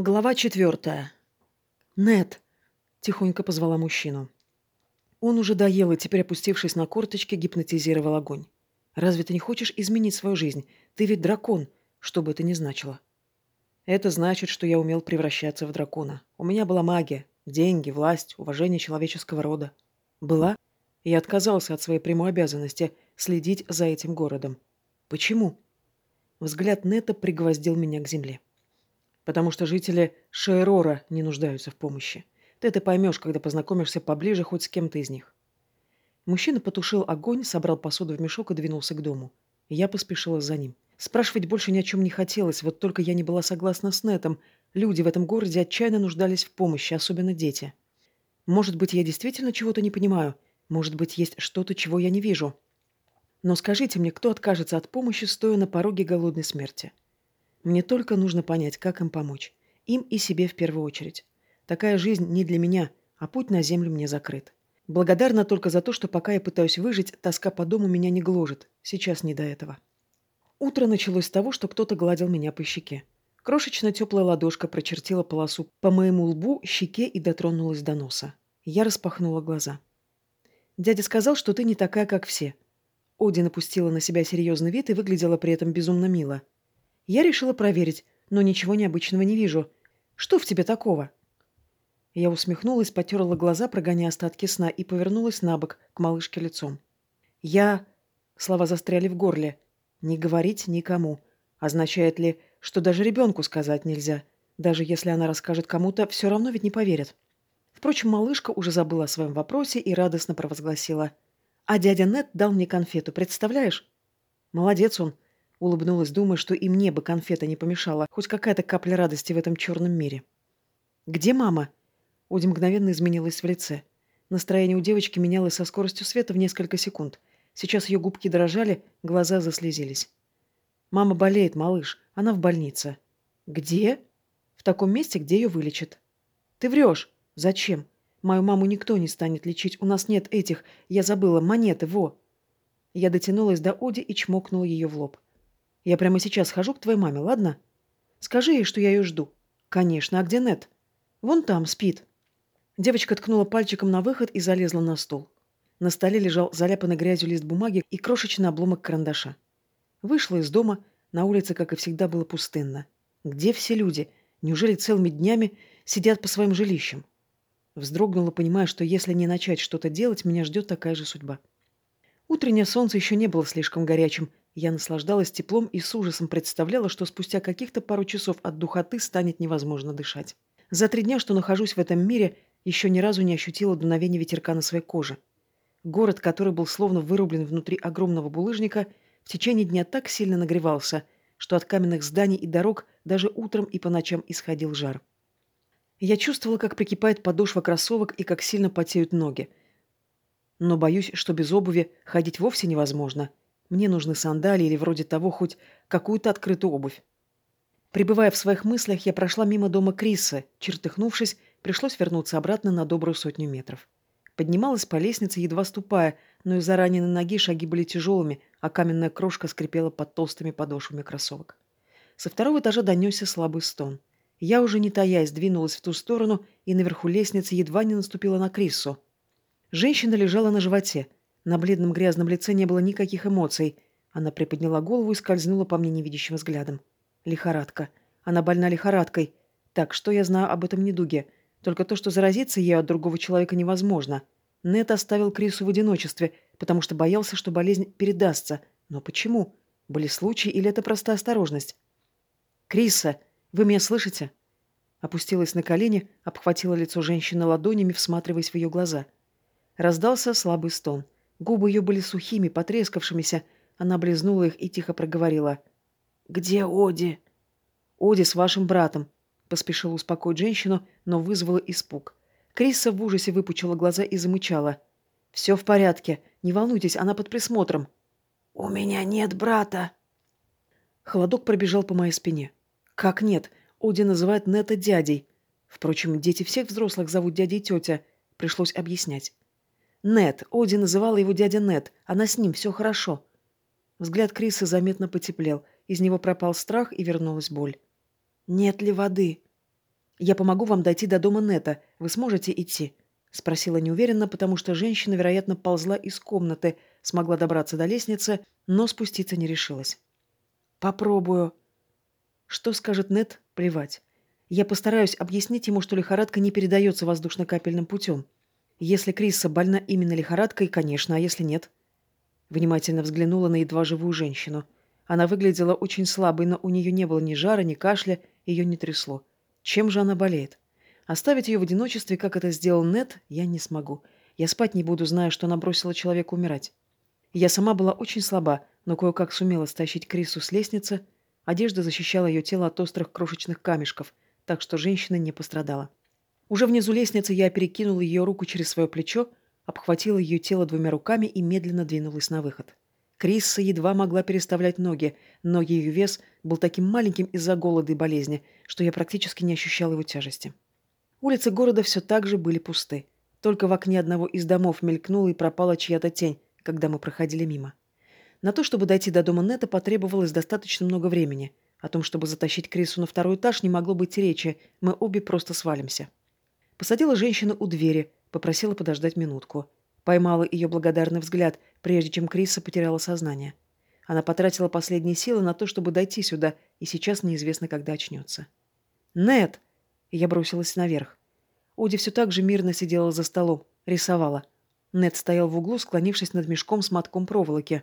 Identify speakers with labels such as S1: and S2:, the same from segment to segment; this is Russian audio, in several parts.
S1: Глава четвертая. «Нет!» – тихонько позвала мужчину. Он уже доел и теперь, опустившись на корточки, гипнотизировал огонь. «Разве ты не хочешь изменить свою жизнь? Ты ведь дракон, что бы это ни значило». «Это значит, что я умел превращаться в дракона. У меня была магия, деньги, власть, уважение человеческого рода. Была? Я отказался от своей прямой обязанности следить за этим городом. Почему?» Взгляд Нета пригвоздил меня к земле потому что жители Шейрора не нуждаются в помощи. Ты это поймешь, когда познакомишься поближе хоть с кем-то из них. Мужчина потушил огонь, собрал посуду в мешок и двинулся к дому. Я поспешила за ним. Спрашивать больше ни о чем не хотелось, вот только я не была согласна с Нетом. Люди в этом городе отчаянно нуждались в помощи, особенно дети. Может быть, я действительно чего-то не понимаю. Может быть, есть что-то, чего я не вижу. Но скажите мне, кто откажется от помощи, стоя на пороге голодной смерти? Мне только нужно понять, как им помочь. Им и себе в первую очередь. Такая жизнь не для меня, а путь на землю мне закрыт. Благодарна только за то, что пока я пытаюсь выжить, тоска по дому меня не гложет. Сейчас не до этого. Утро началось с того, что кто-то гладил меня по щеке. Крошечная теплая ладошка прочертила полосу по моему лбу, щеке и дотронулась до носа. Я распахнула глаза. «Дядя сказал, что ты не такая, как все». Оди напустила на себя серьезный вид и выглядела при этом безумно мило. Я решила проверить, но ничего необычного не вижу. Что в тебе такого?» Я усмехнулась, потерла глаза, прогоняя остатки сна, и повернулась на бок к малышке лицом. «Я...» Слова застряли в горле. «Не говорить никому». Означает ли, что даже ребенку сказать нельзя? Даже если она расскажет кому-то, все равно ведь не поверят. Впрочем, малышка уже забыла о своем вопросе и радостно провозгласила. «А дядя Нет дал мне конфету, представляешь?» «Молодец он. Улыбнулась, думая, что и мне бы конфета не помешала, хоть какая-то капля радости в этом черном мире. «Где мама?» Оди мгновенно изменилась в лице. Настроение у девочки менялось со скоростью света в несколько секунд. Сейчас ее губки дрожали, глаза заслезились. «Мама болеет, малыш. Она в больнице». «Где?» «В таком месте, где ее вылечат». «Ты врешь. Зачем? Мою маму никто не станет лечить. У нас нет этих, я забыла, монеты, во». Я дотянулась до Оди и чмокнула ее в лоб. Я прямо сейчас схожу к твоей маме, ладно? Скажи ей, что я ее жду. Конечно, а где Нет? Вон там, спит. Девочка ткнула пальчиком на выход и залезла на стол. На столе лежал заляпанный грязью лист бумаги и крошечный обломок карандаша. Вышла из дома, на улице, как и всегда, было пустынно. Где все люди? Неужели целыми днями сидят по своим жилищам? Вздрогнула, понимая, что если не начать что-то делать, меня ждет такая же судьба. Утреннее солнце еще не было слишком горячим, я наслаждалась теплом и с ужасом представляла, что спустя каких-то пару часов от духоты станет невозможно дышать. За три дня, что нахожусь в этом мире, еще ни разу не ощутила дуновения ветерка на своей коже. Город, который был словно вырублен внутри огромного булыжника, в течение дня так сильно нагревался, что от каменных зданий и дорог даже утром и по ночам исходил жар. Я чувствовала, как прикипает подошва кроссовок и как сильно потеют ноги. Но боюсь, что без обуви ходить вовсе невозможно – мне нужны сандалии или вроде того хоть какую-то открытую обувь. Прибывая в своих мыслях, я прошла мимо дома Криса. Чертыхнувшись, пришлось вернуться обратно на добрую сотню метров. Поднималась по лестнице, едва ступая, но из-за раненой ноги шаги были тяжелыми, а каменная крошка скрипела под толстыми подошвами кроссовок. Со второго этажа донесся слабый стон. Я уже не таясь двинулась в ту сторону и наверху лестницы едва не наступила на Крису. Женщина лежала на животе – на бледном грязном лице не было никаких эмоций. Она приподняла голову и скользнула по мне невидящим взглядом. Лихорадка. Она больна лихорадкой. Так, что я знаю об этом недуге? Только то, что заразиться ею от другого человека невозможно. Нет оставил Крису в одиночестве, потому что боялся, что болезнь передастся. Но почему? Были случаи или это простая осторожность? «Криса, вы меня слышите?» Опустилась на колени, обхватила лицо женщины ладонями, всматриваясь в ее глаза. Раздался слабый стон – Губы ее были сухими, потрескавшимися. Она облизнула их и тихо проговорила. «Где Оди?» «Оди с вашим братом», — поспешила успокоить женщину, но вызвала испуг. Криса в ужасе выпучила глаза и замычала. «Все в порядке. Не волнуйтесь, она под присмотром». «У меня нет брата». Холодок пробежал по моей спине. «Как нет? Оди называет Нета дядей. Впрочем, дети всех взрослых зовут дядя и тетя. Пришлось объяснять. Нет, Оди называла его дядя Нет. Она с ним, все хорошо. Взгляд Криса заметно потеплел. Из него пропал страх и вернулась боль. «Нет ли воды?» «Я помогу вам дойти до дома Нета. Вы сможете идти?» — спросила неуверенно, потому что женщина, вероятно, ползла из комнаты, смогла добраться до лестницы, но спуститься не решилась. «Попробую». Что скажет Нет? Плевать. Я постараюсь объяснить ему, что лихорадка не передается воздушно-капельным путем. Если Крисса больна именно лихорадкой, конечно, а если нет? Внимательно взглянула на едва живую женщину. Она выглядела очень слабой, но у нее не было ни жара, ни кашля, ее не трясло. Чем же она болеет? Оставить ее в одиночестве, как это сделал Нет, я не смогу. Я спать не буду, зная, что она бросила человека умирать. Я сама была очень слаба, но кое-как сумела стащить Крису с лестницы. Одежда защищала ее тело от острых крошечных камешков, так что женщина не пострадала. Уже внизу лестницы я перекинула ее руку через свое плечо, обхватила ее тело двумя руками и медленно двинулась на выход. Крисса едва могла переставлять ноги, но ее вес был таким маленьким из-за голода и болезни, что я практически не ощущала его тяжести. Улицы города все так же были пусты. Только в окне одного из домов мелькнула и пропала чья-то тень, когда мы проходили мимо. На то, чтобы дойти до дома Нета, потребовалось достаточно много времени. О том, чтобы затащить Крису на второй этаж, не могло быть речи. Мы обе просто свалимся. Посадила женщину у двери, попросила подождать минутку. Поймала ее благодарный взгляд, прежде чем Криса потеряла сознание. Она потратила последние силы на то, чтобы дойти сюда, и сейчас неизвестно, когда очнется. «Нет!» Я бросилась наверх. Оди все так же мирно сидела за столом, рисовала. Нет стоял в углу, склонившись над мешком с мотком проволоки.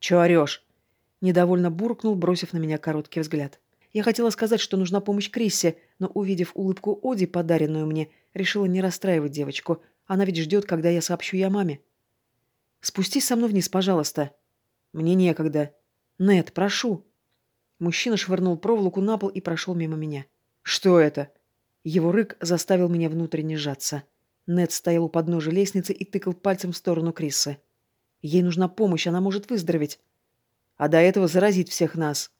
S1: «Чё орёшь?» Недовольно буркнул, бросив на меня короткий взгляд. Я хотела сказать, что нужна помощь Криссе, но, увидев улыбку Оди, подаренную мне, решила не расстраивать девочку. Она ведь ждет, когда я сообщу я маме. «Спустись со мной вниз, пожалуйста». «Мне некогда». «Нет, прошу». Мужчина швырнул проволоку на пол и прошел мимо меня. «Что это?» Его рык заставил меня внутренне сжаться. Нед стоял у подножия лестницы и тыкал пальцем в сторону Криссы. «Ей нужна помощь, она может выздороветь. А до этого заразить всех нас».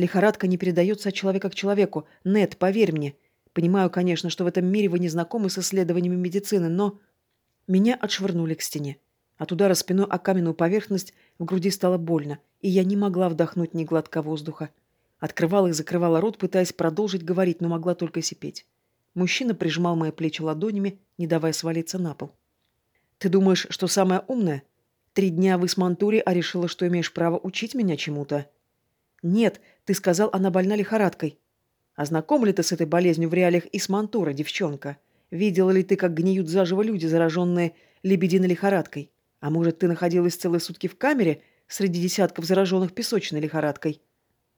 S1: Лихорадка не передается от человека к человеку. Нет, поверь мне. Понимаю, конечно, что в этом мире вы не знакомы с исследованиями медицины, но... Меня отшвырнули к стене. От удара спиной о каменную поверхность в груди стало больно, и я не могла вдохнуть ни глотка воздуха. Открывала и закрывала рот, пытаясь продолжить говорить, но могла только сипеть. Мужчина прижимал мои плечи ладонями, не давая свалиться на пол. «Ты думаешь, что самая умная? Три дня в Исмантуре, а решила, что имеешь право учить меня чему-то?» «Нет, ты сказал, она больна лихорадкой». «А знаком ли ты с этой болезнью в реалиях Исмантура, девчонка? Видела ли ты, как гниют заживо люди, зараженные лебединой лихорадкой? А может, ты находилась целые сутки в камере среди десятков зараженных песочной лихорадкой?»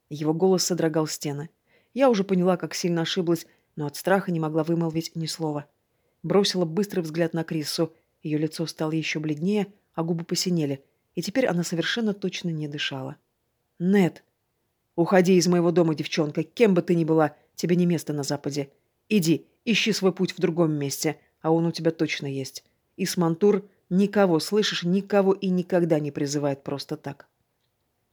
S1: Его голос содрогал стены. Я уже поняла, как сильно ошиблась, но от страха не могла вымолвить ни слова. Бросила быстрый взгляд на Криссу. Ее лицо стало еще бледнее, а губы посинели, и теперь она совершенно точно не дышала. «Нет!» «Уходи из моего дома, девчонка, кем бы ты ни была, тебе не место на Западе. Иди, ищи свой путь в другом месте, а он у тебя точно есть. Исмантур никого, слышишь, никого и никогда не призывает просто так».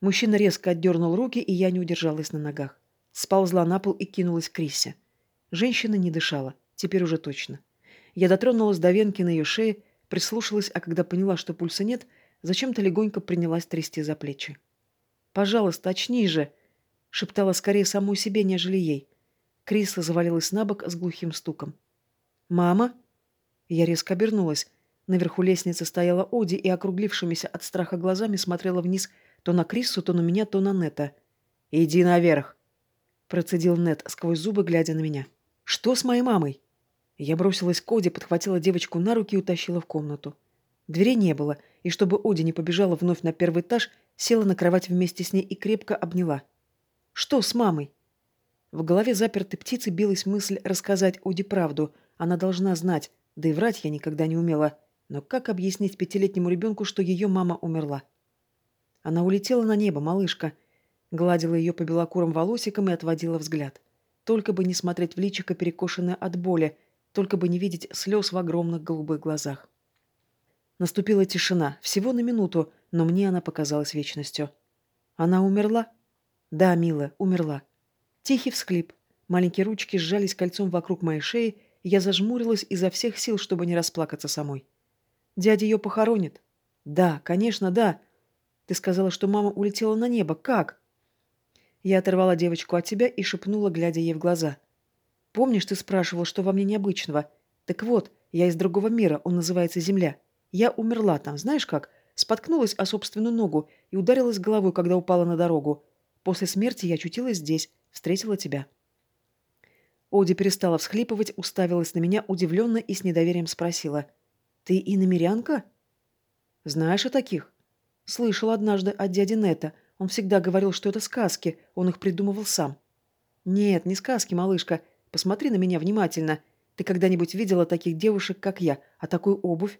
S1: Мужчина резко отдернул руки, и я не удержалась на ногах. Сползла на пол и кинулась к Крисе. Женщина не дышала, теперь уже точно. Я дотронулась до венки на ее шее, прислушалась, а когда поняла, что пульса нет, зачем-то легонько принялась трясти за плечи. «Пожалуйста, очнись же!» — шептала скорее саму себе, нежели ей. Крисла завалилась на бок с глухим стуком. «Мама?» Я резко обернулась. Наверху лестницы стояла Оди и округлившимися от страха глазами смотрела вниз то на Криссу, то на меня, то на Нета. «Иди наверх!» Процедил Нет сквозь зубы, глядя на меня. «Что с моей мамой?» Я бросилась к Оди, подхватила девочку на руки и утащила в комнату. Дверей не было, и чтобы Оди не побежала вновь на первый этаж, села на кровать вместе с ней и крепко обняла. «Что с мамой?» В голове запертой птицы билась мысль рассказать Оди правду. Она должна знать, да и врать я никогда не умела. Но как объяснить пятилетнему ребенку, что ее мама умерла? Она улетела на небо, малышка. Гладила ее по белокурым волосикам и отводила взгляд. Только бы не смотреть в личико, перекошенное от боли, только бы не видеть слез в огромных голубых глазах. Наступила тишина, всего на минуту, но мне она показалась вечностью. Она умерла? Да, милая, умерла. Тихий всклип. Маленькие ручки сжались кольцом вокруг моей шеи, и я зажмурилась изо всех сил, чтобы не расплакаться самой. Дядя ее похоронит? Да, конечно, да. Ты сказала, что мама улетела на небо. Как? Я оторвала девочку от тебя и шепнула, глядя ей в глаза. Помнишь, ты спрашивал, что во мне необычного? Так вот, я из другого мира, он называется Земля. Я умерла там, знаешь как? Споткнулась о собственную ногу и ударилась головой, когда упала на дорогу. После смерти я очутилась здесь, встретила тебя». Оди перестала всхлипывать, уставилась на меня удивленно и с недоверием спросила. «Ты иномерянка?» «Знаешь о таких?» «Слышал однажды от дяди Нета. Он всегда говорил, что это сказки. Он их придумывал сам». «Нет, не сказки, малышка. Посмотри на меня внимательно. Ты когда-нибудь видела таких девушек, как я? А такую обувь?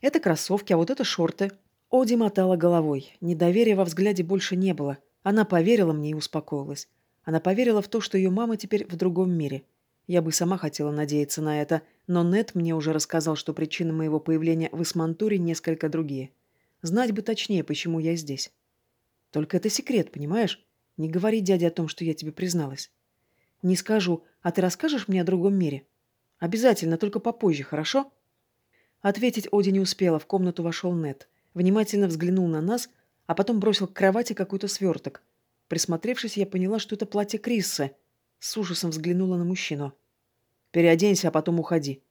S1: Это кроссовки, а вот это шорты». Оди мотала головой. Недоверия во взгляде больше не было. Она поверила мне и успокоилась. Она поверила в то, что ее мама теперь в другом мире. Я бы сама хотела надеяться на это, но Нет мне уже рассказал, что причины моего появления в Исмантуре несколько другие. Знать бы точнее, почему я здесь. Только это секрет, понимаешь? Не говори дяде о том, что я тебе призналась. Не скажу, а ты расскажешь мне о другом мире? Обязательно, только попозже, хорошо? Ответить Оди не успела, в комнату вошел Нет. Внимательно взглянул на нас, а потом бросил к кровати какой-то сверток. Присмотревшись, я поняла, что это платье Криссы. С ужасом взглянула на мужчину. «Переоденься, а потом уходи».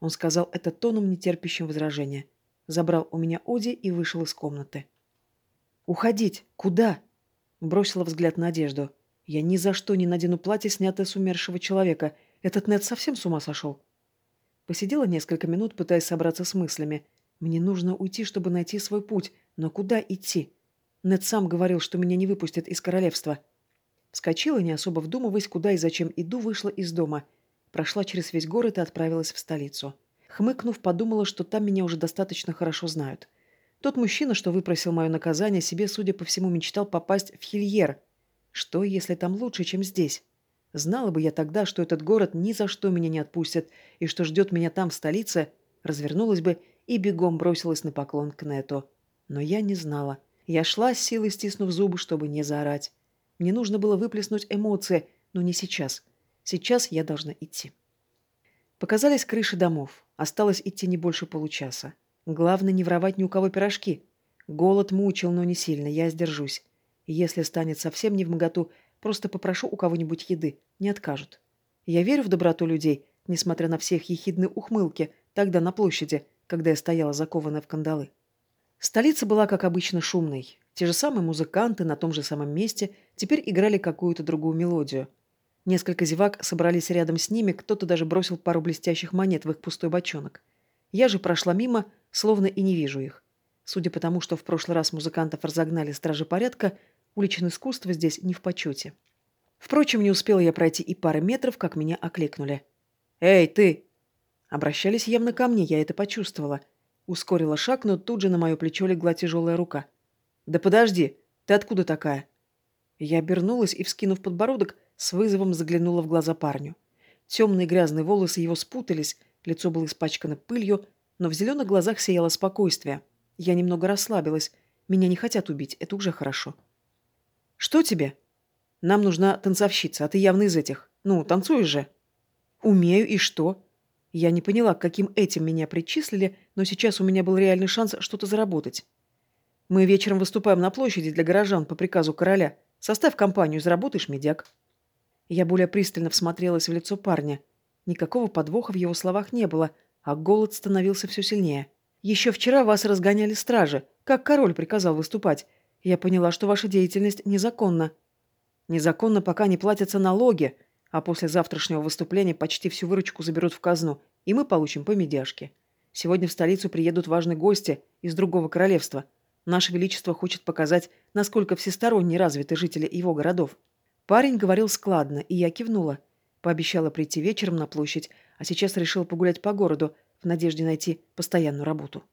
S1: Он сказал это тоном, нетерпящим возражения. Забрал у меня Оди и вышел из комнаты. «Уходить? Куда?» Бросила взгляд на одежду. «Я ни за что не надену платье, снятое с умершего человека. Этот Нед совсем с ума сошел?» Посидела несколько минут, пытаясь собраться с мыслями. «Мне нужно уйти, чтобы найти свой путь. Но куда идти?» Нед сам говорил, что меня не выпустят из королевства. Вскочила, не особо вдумываясь, куда и зачем иду, вышла из дома. Прошла через весь город и отправилась в столицу. Хмыкнув, подумала, что там меня уже достаточно хорошо знают. Тот мужчина, что выпросил мое наказание, себе, судя по всему, мечтал попасть в Хильер. Что, если там лучше, чем здесь? Знала бы я тогда, что этот город ни за что меня не отпустит, и что ждет меня там, в столице, развернулась бы и бегом бросилась на поклон к Нету. Но я не знала. Я шла с силой, стиснув зубы, чтобы не заорать. Мне нужно было выплеснуть эмоции, но не сейчас. Сейчас я должна идти. Показались крыши домов. Осталось идти не больше получаса. Главное, не воровать ни у кого пирожки. Голод мучил, но не сильно, я сдержусь. Если станет совсем не в моготу, просто попрошу у кого-нибудь еды, не откажут. Я верю в доброту людей, несмотря на всех ехидные ухмылки, тогда на площади, когда я стояла закованная в кандалы. Столица была, как обычно, шумной. Те же самые музыканты на том же самом месте теперь играли какую-то другую мелодию. Несколько зевак собрались рядом с ними, кто-то даже бросил пару блестящих монет в их пустой бочонок. Я же прошла мимо, словно и не вижу их. Судя по тому, что в прошлый раз музыкантов разогнали стражи порядка, уличное искусство здесь не в почете. Впрочем, не успела я пройти и пары метров, как меня окликнули. «Эй, ты!» Обращались явно ко мне, я это почувствовала – Ускорила шаг, но тут же на мое плечо легла тяжелая рука. «Да подожди! Ты откуда такая?» Я обернулась и, вскинув подбородок, с вызовом заглянула в глаза парню. Темные грязные волосы его спутались, лицо было испачкано пылью, но в зеленых глазах сияло спокойствие. Я немного расслабилась. Меня не хотят убить, это уже хорошо. «Что тебе?» «Нам нужна танцовщица, а ты явно из этих. Ну, танцуешь же». «Умею, и что?» Я не поняла, каким этим меня причислили, но сейчас у меня был реальный шанс что-то заработать. Мы вечером выступаем на площади для горожан по приказу короля. Составь компанию, заработаешь медяк. Я более пристально всмотрелась в лицо парня. Никакого подвоха в его словах не было, а голод становился все сильнее. Еще вчера вас разгоняли стражи, как король приказал выступать. Я поняла, что ваша деятельность незаконна. Незаконно, пока не платятся налоги, а после завтрашнего выступления почти всю выручку заберут в казну, и мы получим по медяшке. Сегодня в столицу приедут важные гости из другого королевства. Наше Величество хочет показать, насколько всесторонне развиты жители его городов. Парень говорил складно, и я кивнула. Пообещала прийти вечером на площадь, а сейчас решила погулять по городу в надежде найти постоянную работу.